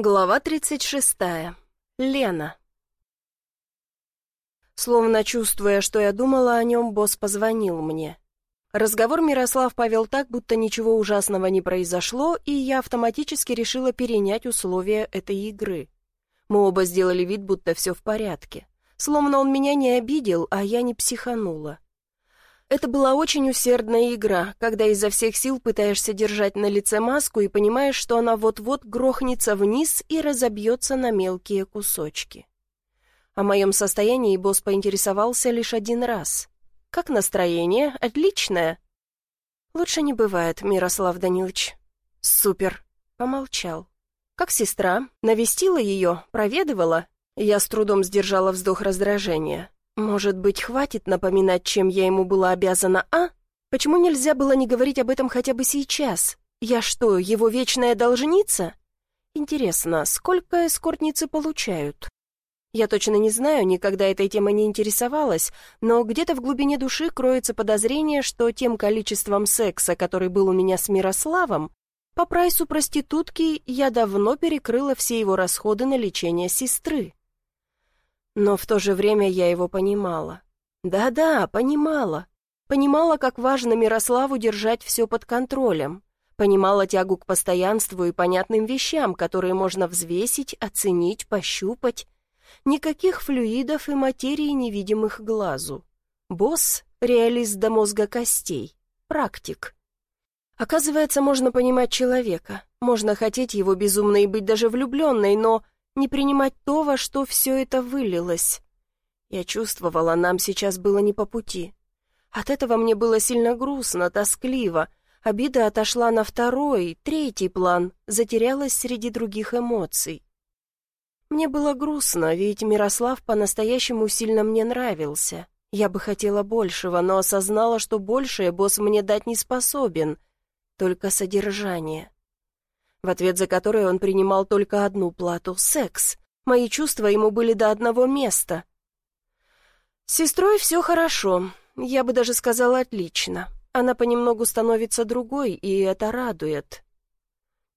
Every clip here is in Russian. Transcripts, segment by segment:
Глава 36. Лена. Словно чувствуя, что я думала о нем, босс позвонил мне. Разговор Мирослав повел так, будто ничего ужасного не произошло, и я автоматически решила перенять условия этой игры. Мы оба сделали вид, будто все в порядке. Словно он меня не обидел, а я не психанула. Это была очень усердная игра, когда изо всех сил пытаешься держать на лице маску и понимаешь, что она вот-вот грохнется вниз и разобьется на мелкие кусочки. О моем состоянии босс поинтересовался лишь один раз. «Как настроение? Отличное?» «Лучше не бывает, Мирослав Данилович». «Супер!» — помолчал. «Как сестра? Навестила ее? Проведывала?» Я с трудом сдержала вздох раздражения. Может быть, хватит напоминать, чем я ему была обязана, а? Почему нельзя было не говорить об этом хотя бы сейчас? Я что, его вечная должница? Интересно, сколько эскортницы получают? Я точно не знаю, никогда этой темой не интересовалась, но где-то в глубине души кроется подозрение, что тем количеством секса, который был у меня с Мирославом, по прайсу проститутки я давно перекрыла все его расходы на лечение сестры. Но в то же время я его понимала. Да-да, понимала. Понимала, как важно Мирославу держать все под контролем. Понимала тягу к постоянству и понятным вещам, которые можно взвесить, оценить, пощупать. Никаких флюидов и материи, невидимых глазу. Босс — реалист до мозга костей. Практик. Оказывается, можно понимать человека. Можно хотеть его безумно и быть даже влюбленной, но не принимать то, во что все это вылилось. Я чувствовала, нам сейчас было не по пути. От этого мне было сильно грустно, тоскливо. Обида отошла на второй, третий план, затерялась среди других эмоций. Мне было грустно, ведь Мирослав по-настоящему сильно мне нравился. Я бы хотела большего, но осознала, что большее босс мне дать не способен, только содержание в ответ за которое он принимал только одну плату — секс. Мои чувства ему были до одного места. С сестрой все хорошо, я бы даже сказала отлично. Она понемногу становится другой, и это радует.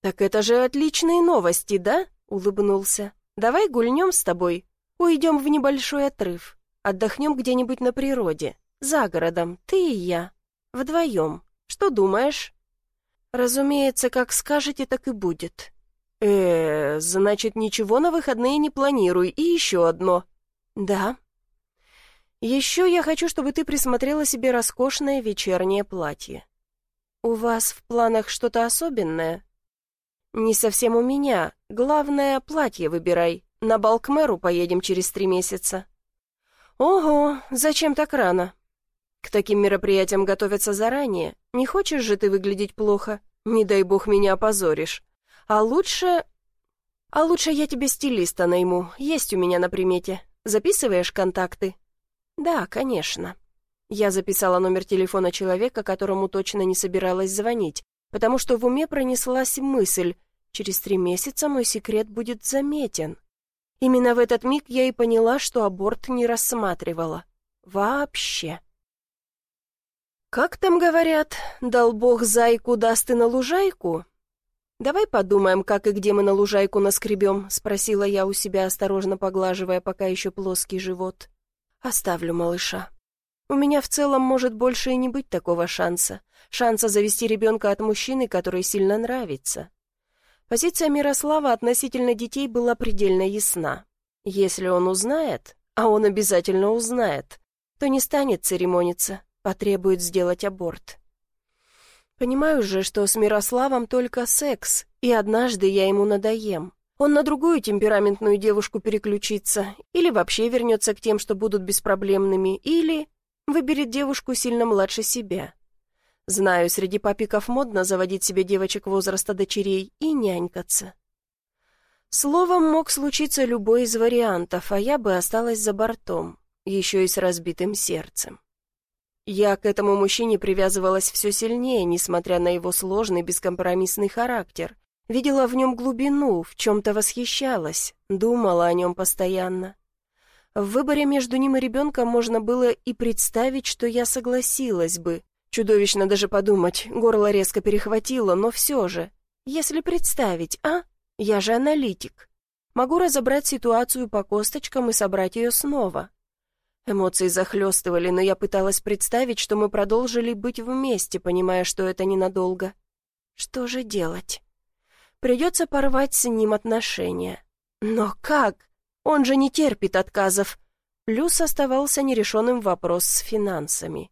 «Так это же отличные новости, да?» — улыбнулся. «Давай гульнем с тобой, уйдем в небольшой отрыв, отдохнем где-нибудь на природе, за городом, ты и я, вдвоем. Что думаешь?» «Разумеется, как скажете, так и будет». «Э, значит, ничего на выходные не планируй. И еще одно». «Да». «Еще я хочу, чтобы ты присмотрела себе роскошное вечернее платье». «У вас в планах что-то особенное?» «Не совсем у меня. Главное, платье выбирай. На бал к мэру поедем через три месяца». «Ого, зачем так рано?» К таким мероприятиям готовятся заранее. Не хочешь же ты выглядеть плохо? Не дай бог меня опозоришь. А лучше... А лучше я тебе стилиста найму. Есть у меня на примете. Записываешь контакты? Да, конечно. Я записала номер телефона человека, которому точно не собиралась звонить, потому что в уме пронеслась мысль, через три месяца мой секрет будет заметен. Именно в этот миг я и поняла, что аборт не рассматривала. Вообще. «Как там говорят, дал бог зайку, даст и на лужайку?» «Давай подумаем, как и где мы на лужайку наскребем», — спросила я у себя, осторожно поглаживая пока еще плоский живот. «Оставлю малыша. У меня в целом может больше и не быть такого шанса. Шанса завести ребенка от мужчины, который сильно нравится». Позиция Мирослава относительно детей была предельно ясна. Если он узнает, а он обязательно узнает, то не станет церемониться, потребует сделать аборт. Понимаю же, что с Мирославом только секс, и однажды я ему надоем. Он на другую темпераментную девушку переключится, или вообще вернется к тем, что будут беспроблемными, или выберет девушку сильно младше себя. Знаю, среди папиков модно заводить себе девочек возраста дочерей и нянькаться. Словом, мог случиться любой из вариантов, а я бы осталась за бортом, еще и с разбитым сердцем. Я к этому мужчине привязывалась все сильнее, несмотря на его сложный, бескомпромиссный характер. Видела в нем глубину, в чем-то восхищалась, думала о нем постоянно. В выборе между ним и ребенком можно было и представить, что я согласилась бы. Чудовищно даже подумать, горло резко перехватило, но все же. Если представить, а? Я же аналитик. Могу разобрать ситуацию по косточкам и собрать ее снова. Эмоции захлестывали, но я пыталась представить, что мы продолжили быть вместе, понимая, что это ненадолго. Что же делать? Придется порвать с ним отношения. Но как? Он же не терпит отказов. Плюс оставался нерешенным вопрос с финансами.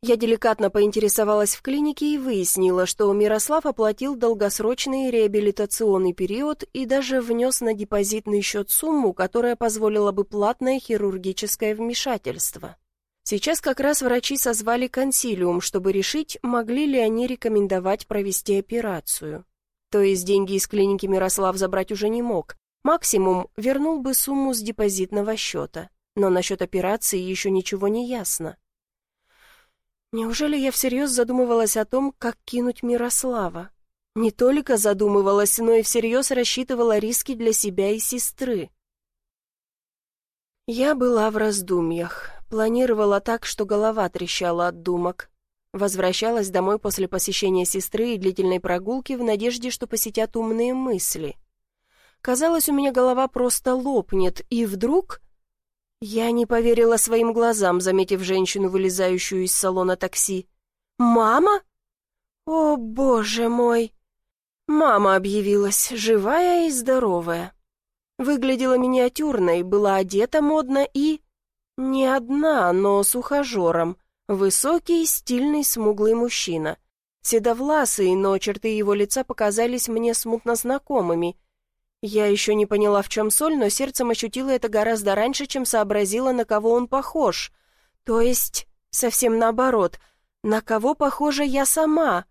Я деликатно поинтересовалась в клинике и выяснила, что Мирослав оплатил долгосрочный реабилитационный период и даже внес на депозитный счет сумму, которая позволила бы платное хирургическое вмешательство. Сейчас как раз врачи созвали консилиум, чтобы решить, могли ли они рекомендовать провести операцию. То есть деньги из клиники Мирослав забрать уже не мог. Максимум вернул бы сумму с депозитного счета. Но насчет операции еще ничего не ясно. Неужели я всерьез задумывалась о том, как кинуть Мирослава? Не только задумывалась, но и всерьез рассчитывала риски для себя и сестры. Я была в раздумьях, планировала так, что голова трещала от думок. Возвращалась домой после посещения сестры и длительной прогулки в надежде, что посетят умные мысли. Казалось, у меня голова просто лопнет, и вдруг я не поверила своим глазам, заметив женщину, вылезающую из салона такси. «Мама? О, боже мой!» Мама объявилась, живая и здоровая. Выглядела миниатюрной, была одета модно и... Не одна, но с ухажером. Высокий, стильный, смуглый мужчина. Седовласый, но черты его лица показались мне смутно знакомыми — я еще не поняла, в чем соль, но сердцем ощутила это гораздо раньше, чем сообразила, на кого он похож. То есть, совсем наоборот, на кого похожа я сама.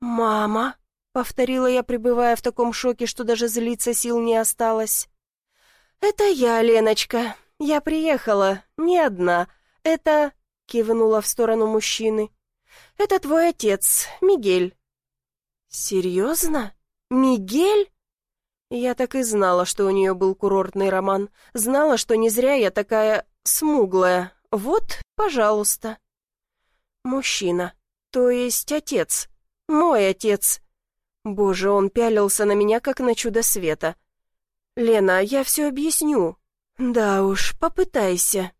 «Мама», — повторила я, пребывая в таком шоке, что даже злиться сил не осталось. «Это я, Леночка. Я приехала. Не одна. Это...» — кивнула в сторону мужчины. «Это твой отец, Мигель». «Серьезно? Мигель?» Я так и знала, что у нее был курортный роман. Знала, что не зря я такая смуглая. Вот, пожалуйста. Мужчина. То есть отец. Мой отец. Боже, он пялился на меня, как на чудо света. «Лена, я все объясню». «Да уж, попытайся.